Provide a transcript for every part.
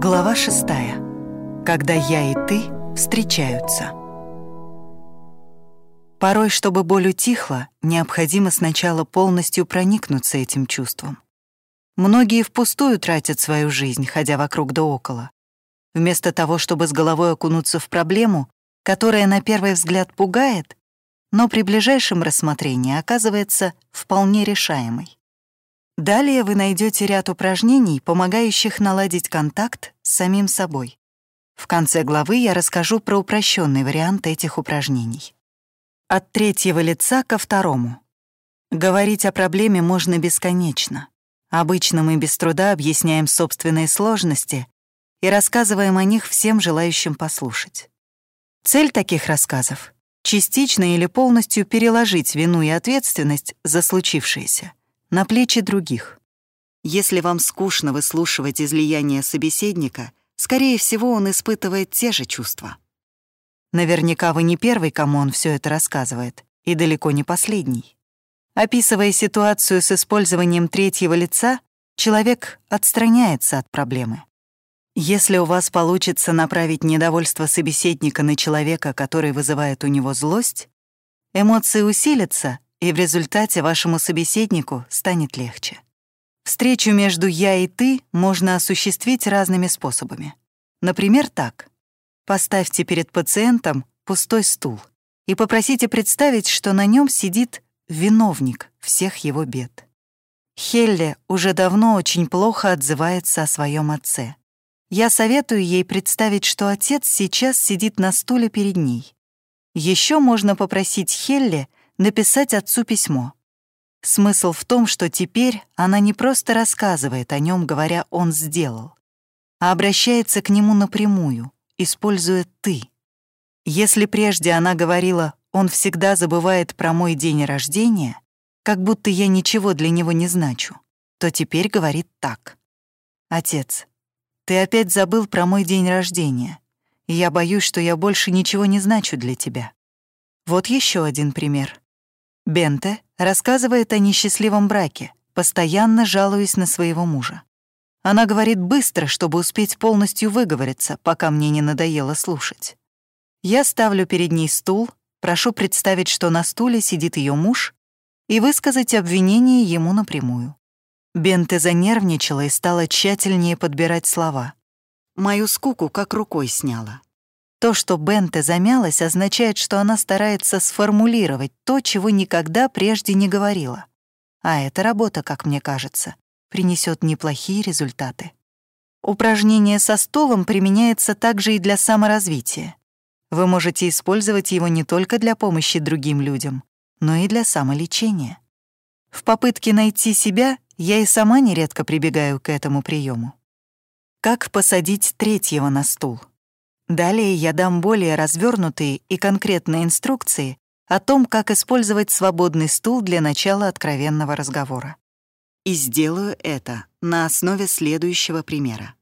Глава шестая. Когда я и ты встречаются. Порой, чтобы боль утихла, необходимо сначала полностью проникнуться этим чувством. Многие впустую тратят свою жизнь, ходя вокруг да около. Вместо того, чтобы с головой окунуться в проблему, которая на первый взгляд пугает, но при ближайшем рассмотрении оказывается вполне решаемой. Далее вы найдете ряд упражнений, помогающих наладить контакт с самим собой. В конце главы я расскажу про упрощенный вариант этих упражнений. От третьего лица ко второму. Говорить о проблеме можно бесконечно. Обычно мы без труда объясняем собственные сложности и рассказываем о них всем желающим послушать. Цель таких рассказов — частично или полностью переложить вину и ответственность за случившееся на плечи других. Если вам скучно выслушивать излияние собеседника, скорее всего, он испытывает те же чувства. Наверняка вы не первый, кому он все это рассказывает, и далеко не последний. Описывая ситуацию с использованием третьего лица, человек отстраняется от проблемы. Если у вас получится направить недовольство собеседника на человека, который вызывает у него злость, эмоции усилятся, и в результате вашему собеседнику станет легче. Встречу между «я» и «ты» можно осуществить разными способами. Например, так. Поставьте перед пациентом пустой стул и попросите представить, что на нем сидит виновник всех его бед. Хелле уже давно очень плохо отзывается о своем отце. Я советую ей представить, что отец сейчас сидит на стуле перед ней. Еще можно попросить Хелле написать отцу письмо. Смысл в том, что теперь она не просто рассказывает о нем, говоря «он сделал», а обращается к нему напрямую, используя «ты». Если прежде она говорила «он всегда забывает про мой день рождения», как будто я ничего для него не значу, то теперь говорит так. «Отец, ты опять забыл про мой день рождения, и я боюсь, что я больше ничего не значу для тебя». Вот еще один пример. Бенте рассказывает о несчастливом браке, постоянно жалуясь на своего мужа. Она говорит быстро, чтобы успеть полностью выговориться, пока мне не надоело слушать. Я ставлю перед ней стул, прошу представить, что на стуле сидит ее муж, и высказать обвинение ему напрямую. Бенте занервничала и стала тщательнее подбирать слова. Мою скуку как рукой сняла. То, что Бенте замялась, означает, что она старается сформулировать то, чего никогда прежде не говорила. А эта работа, как мне кажется, принесет неплохие результаты. Упражнение со стулом применяется также и для саморазвития. Вы можете использовать его не только для помощи другим людям, но и для самолечения. В попытке найти себя я и сама нередко прибегаю к этому приему. Как посадить третьего на стул? Далее я дам более развернутые и конкретные инструкции о том, как использовать свободный стул для начала откровенного разговора. И сделаю это на основе следующего примера.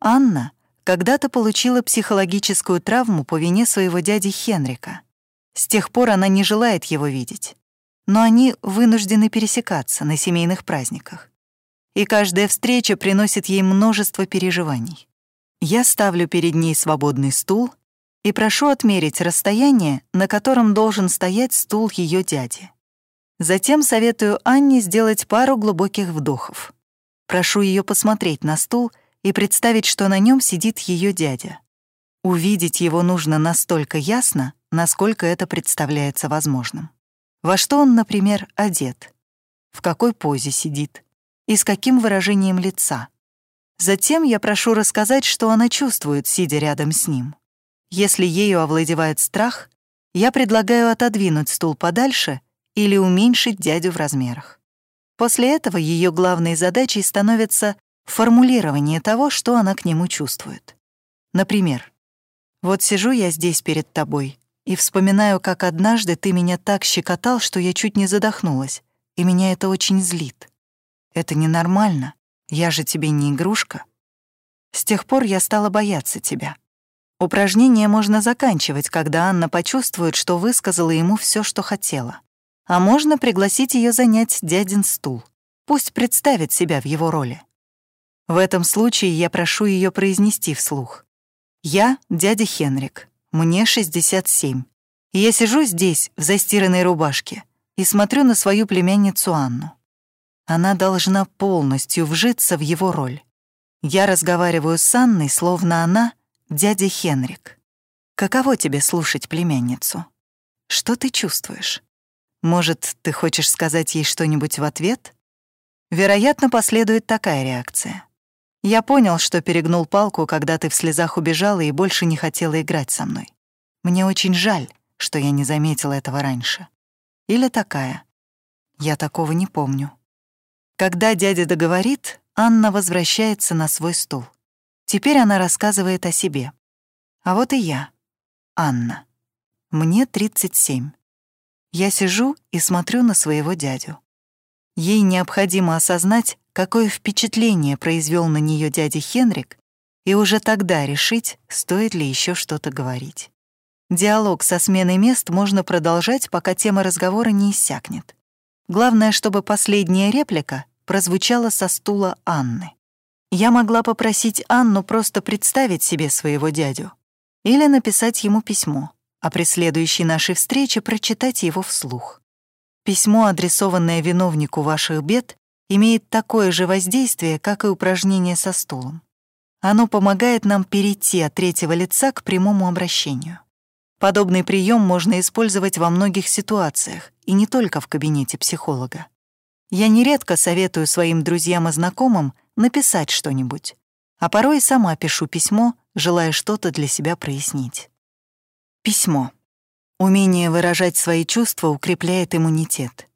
Анна когда-то получила психологическую травму по вине своего дяди Хенрика. С тех пор она не желает его видеть. Но они вынуждены пересекаться на семейных праздниках. И каждая встреча приносит ей множество переживаний. Я ставлю перед ней свободный стул и прошу отмерить расстояние, на котором должен стоять стул ее дяди. Затем советую Анне сделать пару глубоких вдохов. Прошу ее посмотреть на стул и представить, что на нем сидит ее дядя. Увидеть его нужно настолько ясно, насколько это представляется возможным. Во что он, например, одет, в какой позе сидит и с каким выражением лица — Затем я прошу рассказать, что она чувствует, сидя рядом с ним. Если ею овладевает страх, я предлагаю отодвинуть стул подальше или уменьшить дядю в размерах. После этого ее главной задачей становится формулирование того, что она к нему чувствует. Например, «Вот сижу я здесь перед тобой и вспоминаю, как однажды ты меня так щекотал, что я чуть не задохнулась, и меня это очень злит. Это ненормально. Я же тебе не игрушка. С тех пор я стала бояться тебя. Упражнение можно заканчивать, когда Анна почувствует, что высказала ему все, что хотела. А можно пригласить ее занять дядин стул. Пусть представит себя в его роли. В этом случае я прошу ее произнести вслух. «Я дядя Хенрик, мне 67. И я сижу здесь, в застиранной рубашке, и смотрю на свою племянницу Анну. Она должна полностью вжиться в его роль. Я разговариваю с Анной, словно она дядя Хенрик. Каково тебе слушать племянницу? Что ты чувствуешь? Может, ты хочешь сказать ей что-нибудь в ответ? Вероятно, последует такая реакция. Я понял, что перегнул палку, когда ты в слезах убежала и больше не хотела играть со мной. Мне очень жаль, что я не заметила этого раньше. Или такая. Я такого не помню. Когда дядя договорит, Анна возвращается на свой стул. Теперь она рассказывает о себе. А вот и я, Анна. Мне 37. Я сижу и смотрю на своего дядю. Ей необходимо осознать, какое впечатление произвел на нее дядя Хенрик, и уже тогда решить, стоит ли еще что-то говорить. Диалог со сменой мест можно продолжать, пока тема разговора не иссякнет. Главное, чтобы последняя реплика прозвучала со стула Анны. Я могла попросить Анну просто представить себе своего дядю или написать ему письмо, а при следующей нашей встрече прочитать его вслух. Письмо, адресованное виновнику ваших бед, имеет такое же воздействие, как и упражнение со стулом. Оно помогает нам перейти от третьего лица к прямому обращению. Подобный прием можно использовать во многих ситуациях, и не только в кабинете психолога. Я нередко советую своим друзьям и знакомым написать что-нибудь, а порой и сама пишу письмо, желая что-то для себя прояснить. Письмо. Умение выражать свои чувства укрепляет иммунитет.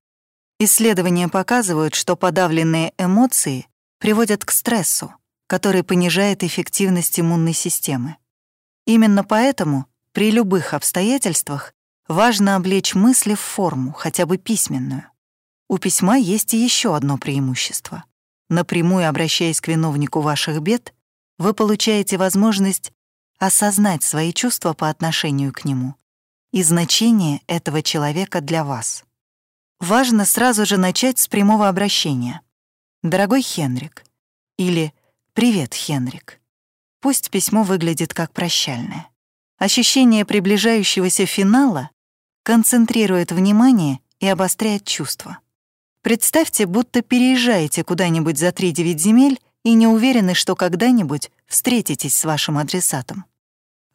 Исследования показывают, что подавленные эмоции приводят к стрессу, который понижает эффективность иммунной системы. Именно поэтому при любых обстоятельствах важно облечь мысли в форму, хотя бы письменную. У письма есть и еще одно преимущество. Напрямую обращаясь к виновнику ваших бед, вы получаете возможность осознать свои чувства по отношению к нему и значение этого человека для вас. Важно сразу же начать с прямого обращения. «Дорогой Хенрик» или «Привет, Хенрик». Пусть письмо выглядит как прощальное. Ощущение приближающегося финала концентрирует внимание и обостряет чувства. Представьте, будто переезжаете куда-нибудь за 3-9 земель и не уверены, что когда-нибудь встретитесь с вашим адресатом.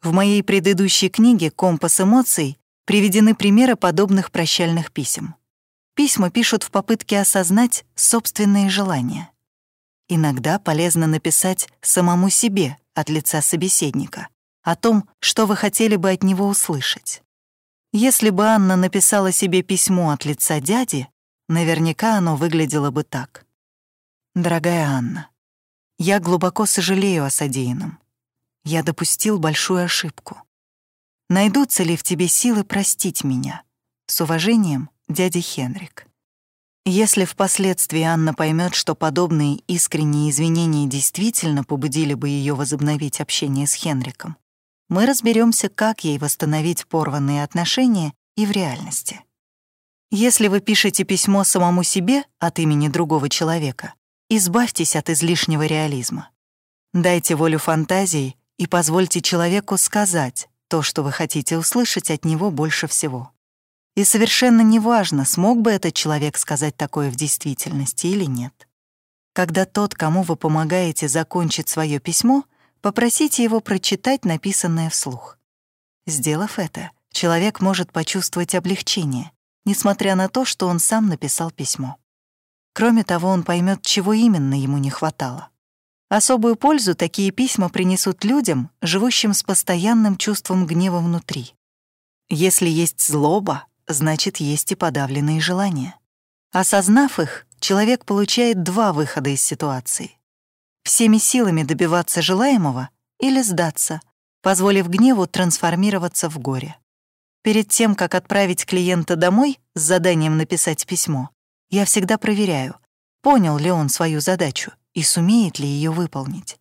В моей предыдущей книге «Компас эмоций» приведены примеры подобных прощальных писем. Письма пишут в попытке осознать собственные желания. Иногда полезно написать самому себе от лица собеседника о том, что вы хотели бы от него услышать. Если бы Анна написала себе письмо от лица дяди, наверняка оно выглядело бы так. «Дорогая Анна, я глубоко сожалею о содеянном. Я допустил большую ошибку. Найдутся ли в тебе силы простить меня? С уважением, дядя Хенрик. Если впоследствии Анна поймет, что подобные искренние извинения действительно побудили бы ее возобновить общение с Хенриком, мы разберемся, как ей восстановить порванные отношения и в реальности. Если вы пишете письмо самому себе от имени другого человека, избавьтесь от излишнего реализма. Дайте волю фантазии и позвольте человеку сказать то, что вы хотите услышать от него больше всего. И совершенно неважно, смог бы этот человек сказать такое в действительности или нет. Когда тот, кому вы помогаете, закончит свое письмо, попросите его прочитать написанное вслух. Сделав это, человек может почувствовать облегчение, несмотря на то, что он сам написал письмо. Кроме того, он поймет, чего именно ему не хватало. Особую пользу такие письма принесут людям, живущим с постоянным чувством гнева внутри. Если есть злоба, значит, есть и подавленные желания. Осознав их, человек получает два выхода из ситуации. Всеми силами добиваться желаемого или сдаться, позволив гневу трансформироваться в горе. Перед тем, как отправить клиента домой с заданием написать письмо, я всегда проверяю, понял ли он свою задачу и сумеет ли ее выполнить.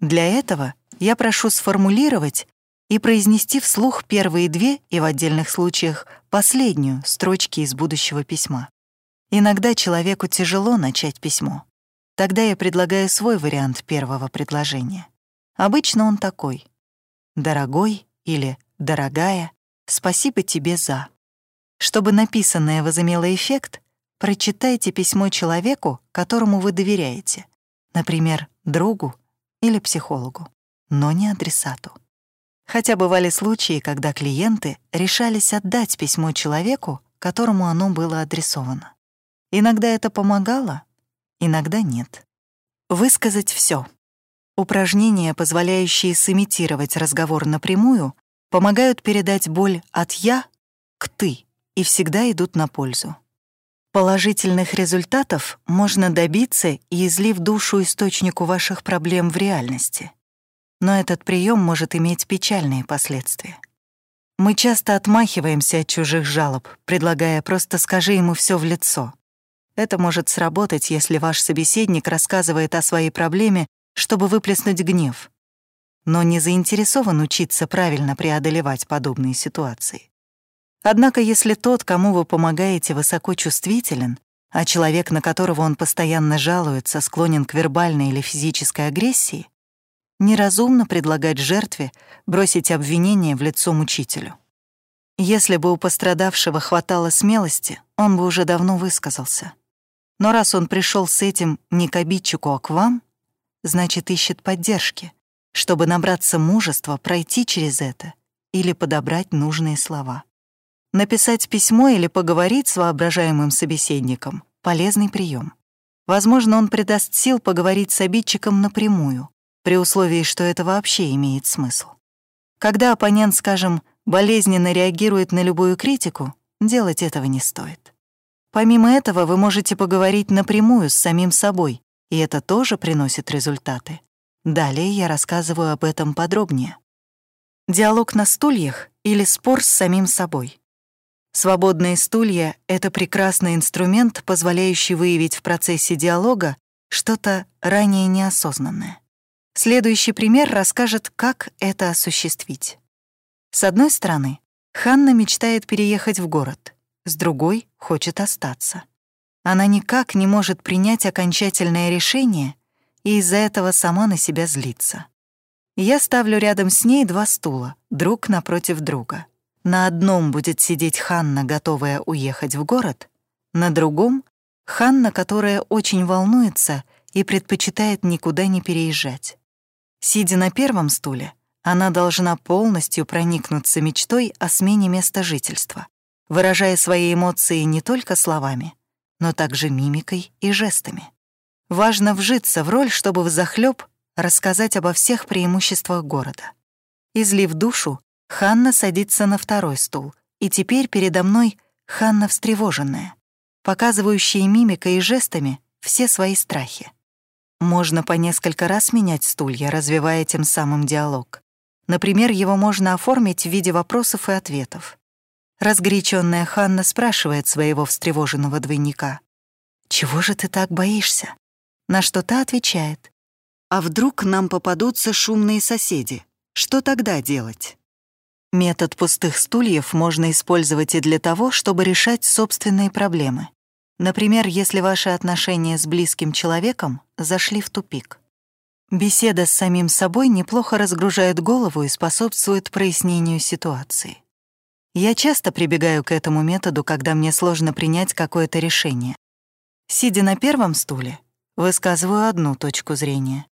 Для этого я прошу сформулировать и произнести вслух первые две и в отдельных случаях последнюю строчки из будущего письма. Иногда человеку тяжело начать письмо. Тогда я предлагаю свой вариант первого предложения. Обычно он такой. «Дорогой» или «Дорогая, спасибо тебе за». Чтобы написанное возымело эффект, прочитайте письмо человеку, которому вы доверяете, например, другу или психологу, но не адресату. Хотя бывали случаи, когда клиенты решались отдать письмо человеку, которому оно было адресовано. Иногда это помогало, иногда нет. Высказать все. Упражнения, позволяющие сымитировать разговор напрямую, помогают передать боль от «я» к «ты» и всегда идут на пользу. Положительных результатов можно добиться и излив душу источнику ваших проблем в реальности. Но этот прием может иметь печальные последствия. Мы часто отмахиваемся от чужих жалоб, предлагая «просто скажи ему все в лицо». Это может сработать, если ваш собеседник рассказывает о своей проблеме, чтобы выплеснуть гнев, но не заинтересован учиться правильно преодолевать подобные ситуации. Однако если тот, кому вы помогаете, высоко чувствителен, а человек, на которого он постоянно жалуется, склонен к вербальной или физической агрессии, неразумно предлагать жертве бросить обвинение в лицо мучителю. Если бы у пострадавшего хватало смелости, он бы уже давно высказался. Но раз он пришел с этим не к обидчику, а к вам, значит, ищет поддержки, чтобы набраться мужества пройти через это или подобрать нужные слова. Написать письмо или поговорить с воображаемым собеседником — полезный прием. Возможно, он придаст сил поговорить с обидчиком напрямую, при условии, что это вообще имеет смысл. Когда оппонент, скажем, болезненно реагирует на любую критику, делать этого не стоит. Помимо этого, вы можете поговорить напрямую с самим собой, и это тоже приносит результаты. Далее я рассказываю об этом подробнее. Диалог на стульях или спор с самим собой. Свободные стулья — это прекрасный инструмент, позволяющий выявить в процессе диалога что-то ранее неосознанное. Следующий пример расскажет, как это осуществить. С одной стороны, Ханна мечтает переехать в город, с другой — хочет остаться. Она никак не может принять окончательное решение и из-за этого сама на себя злится. Я ставлю рядом с ней два стула, друг напротив друга. На одном будет сидеть Ханна, готовая уехать в город, на другом — Ханна, которая очень волнуется и предпочитает никуда не переезжать. Сидя на первом стуле, она должна полностью проникнуться мечтой о смене места жительства, выражая свои эмоции не только словами, но также мимикой и жестами. Важно вжиться в роль, чтобы взахлёб рассказать обо всех преимуществах города. Излив душу, Ханна садится на второй стул, и теперь передо мной Ханна встревоженная, показывающая мимикой и жестами все свои страхи. Можно по несколько раз менять стулья, развивая тем самым диалог. Например, его можно оформить в виде вопросов и ответов. Разгоряченная Ханна спрашивает своего встревоженного двойника. «Чего же ты так боишься?» На что та отвечает. «А вдруг нам попадутся шумные соседи? Что тогда делать?» Метод пустых стульев можно использовать и для того, чтобы решать собственные проблемы. Например, если ваши отношения с близким человеком зашли в тупик. Беседа с самим собой неплохо разгружает голову и способствует прояснению ситуации. Я часто прибегаю к этому методу, когда мне сложно принять какое-то решение. Сидя на первом стуле, высказываю одну точку зрения,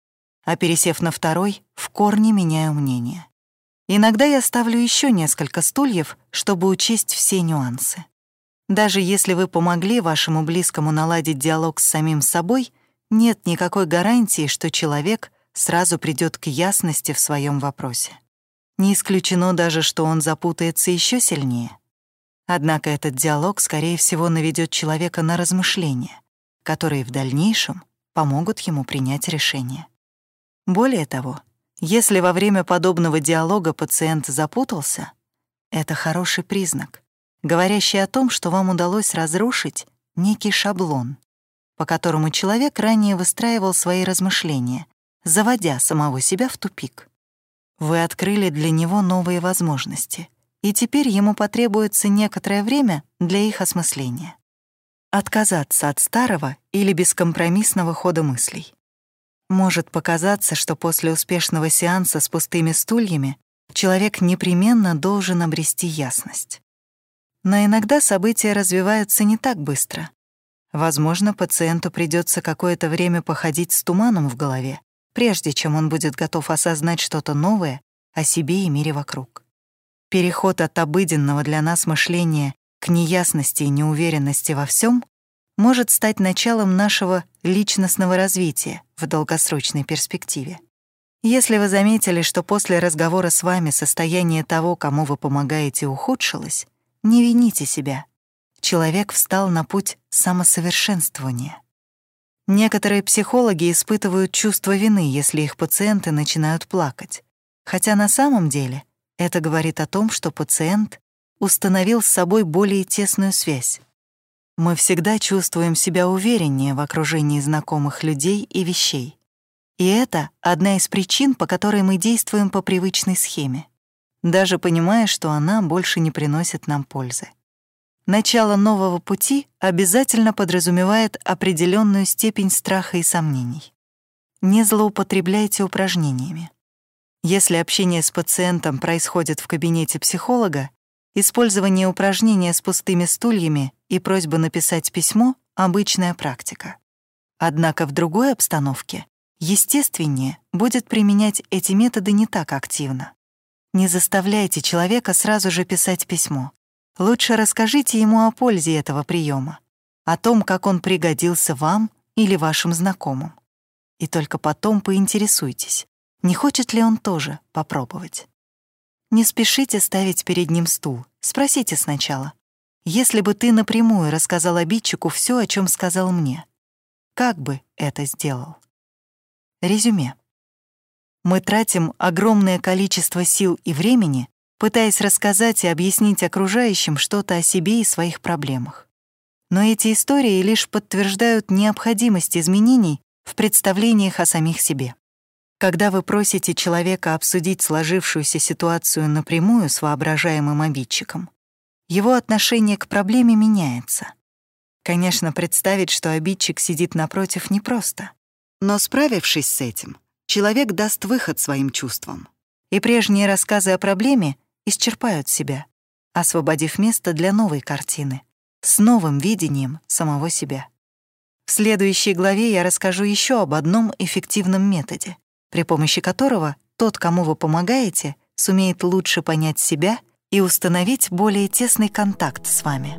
а пересев на второй, в корне меняю мнение. Иногда я ставлю еще несколько стульев, чтобы учесть все нюансы. Даже если вы помогли вашему близкому наладить диалог с самим собой, нет никакой гарантии, что человек сразу придет к ясности в своем вопросе. Не исключено даже, что он запутается еще сильнее. Однако этот диалог, скорее всего, наведет человека на размышления, которые в дальнейшем помогут ему принять решение. Более того, если во время подобного диалога пациент запутался, это хороший признак, говорящий о том, что вам удалось разрушить некий шаблон, по которому человек ранее выстраивал свои размышления, заводя самого себя в тупик. Вы открыли для него новые возможности, и теперь ему потребуется некоторое время для их осмысления. Отказаться от старого или бескомпромиссного хода мыслей. Может показаться, что после успешного сеанса с пустыми стульями человек непременно должен обрести ясность. Но иногда события развиваются не так быстро. Возможно, пациенту придется какое-то время походить с туманом в голове, прежде чем он будет готов осознать что-то новое о себе и мире вокруг. Переход от обыденного для нас мышления к неясности и неуверенности во всем может стать началом нашего личностного развития в долгосрочной перспективе. Если вы заметили, что после разговора с вами состояние того, кому вы помогаете, ухудшилось, не вините себя. Человек встал на путь самосовершенствования. Некоторые психологи испытывают чувство вины, если их пациенты начинают плакать. Хотя на самом деле это говорит о том, что пациент установил с собой более тесную связь. Мы всегда чувствуем себя увереннее в окружении знакомых людей и вещей. И это одна из причин, по которой мы действуем по привычной схеме, даже понимая, что она больше не приносит нам пользы. Начало нового пути обязательно подразумевает определенную степень страха и сомнений. Не злоупотребляйте упражнениями. Если общение с пациентом происходит в кабинете психолога, использование упражнения с пустыми стульями и просьба написать письмо — обычная практика. Однако в другой обстановке естественнее будет применять эти методы не так активно. Не заставляйте человека сразу же писать письмо. Лучше расскажите ему о пользе этого приема, о том, как он пригодился вам или вашим знакомым. И только потом поинтересуйтесь, не хочет ли он тоже попробовать. Не спешите ставить перед ним стул, спросите сначала. Если бы ты напрямую рассказал обидчику все, о чем сказал мне, как бы это сделал? Резюме. Мы тратим огромное количество сил и времени, пытаясь рассказать и объяснить окружающим что-то о себе и своих проблемах. Но эти истории лишь подтверждают необходимость изменений в представлениях о самих себе. Когда вы просите человека обсудить сложившуюся ситуацию напрямую с воображаемым обидчиком, его отношение к проблеме меняется. Конечно, представить, что обидчик сидит напротив, непросто. Но справившись с этим, человек даст выход своим чувствам. И прежние рассказы о проблеме исчерпают себя, освободив место для новой картины, с новым видением самого себя. В следующей главе я расскажу еще об одном эффективном методе, при помощи которого тот, кому вы помогаете, сумеет лучше понять себя и установить более тесный контакт с вами.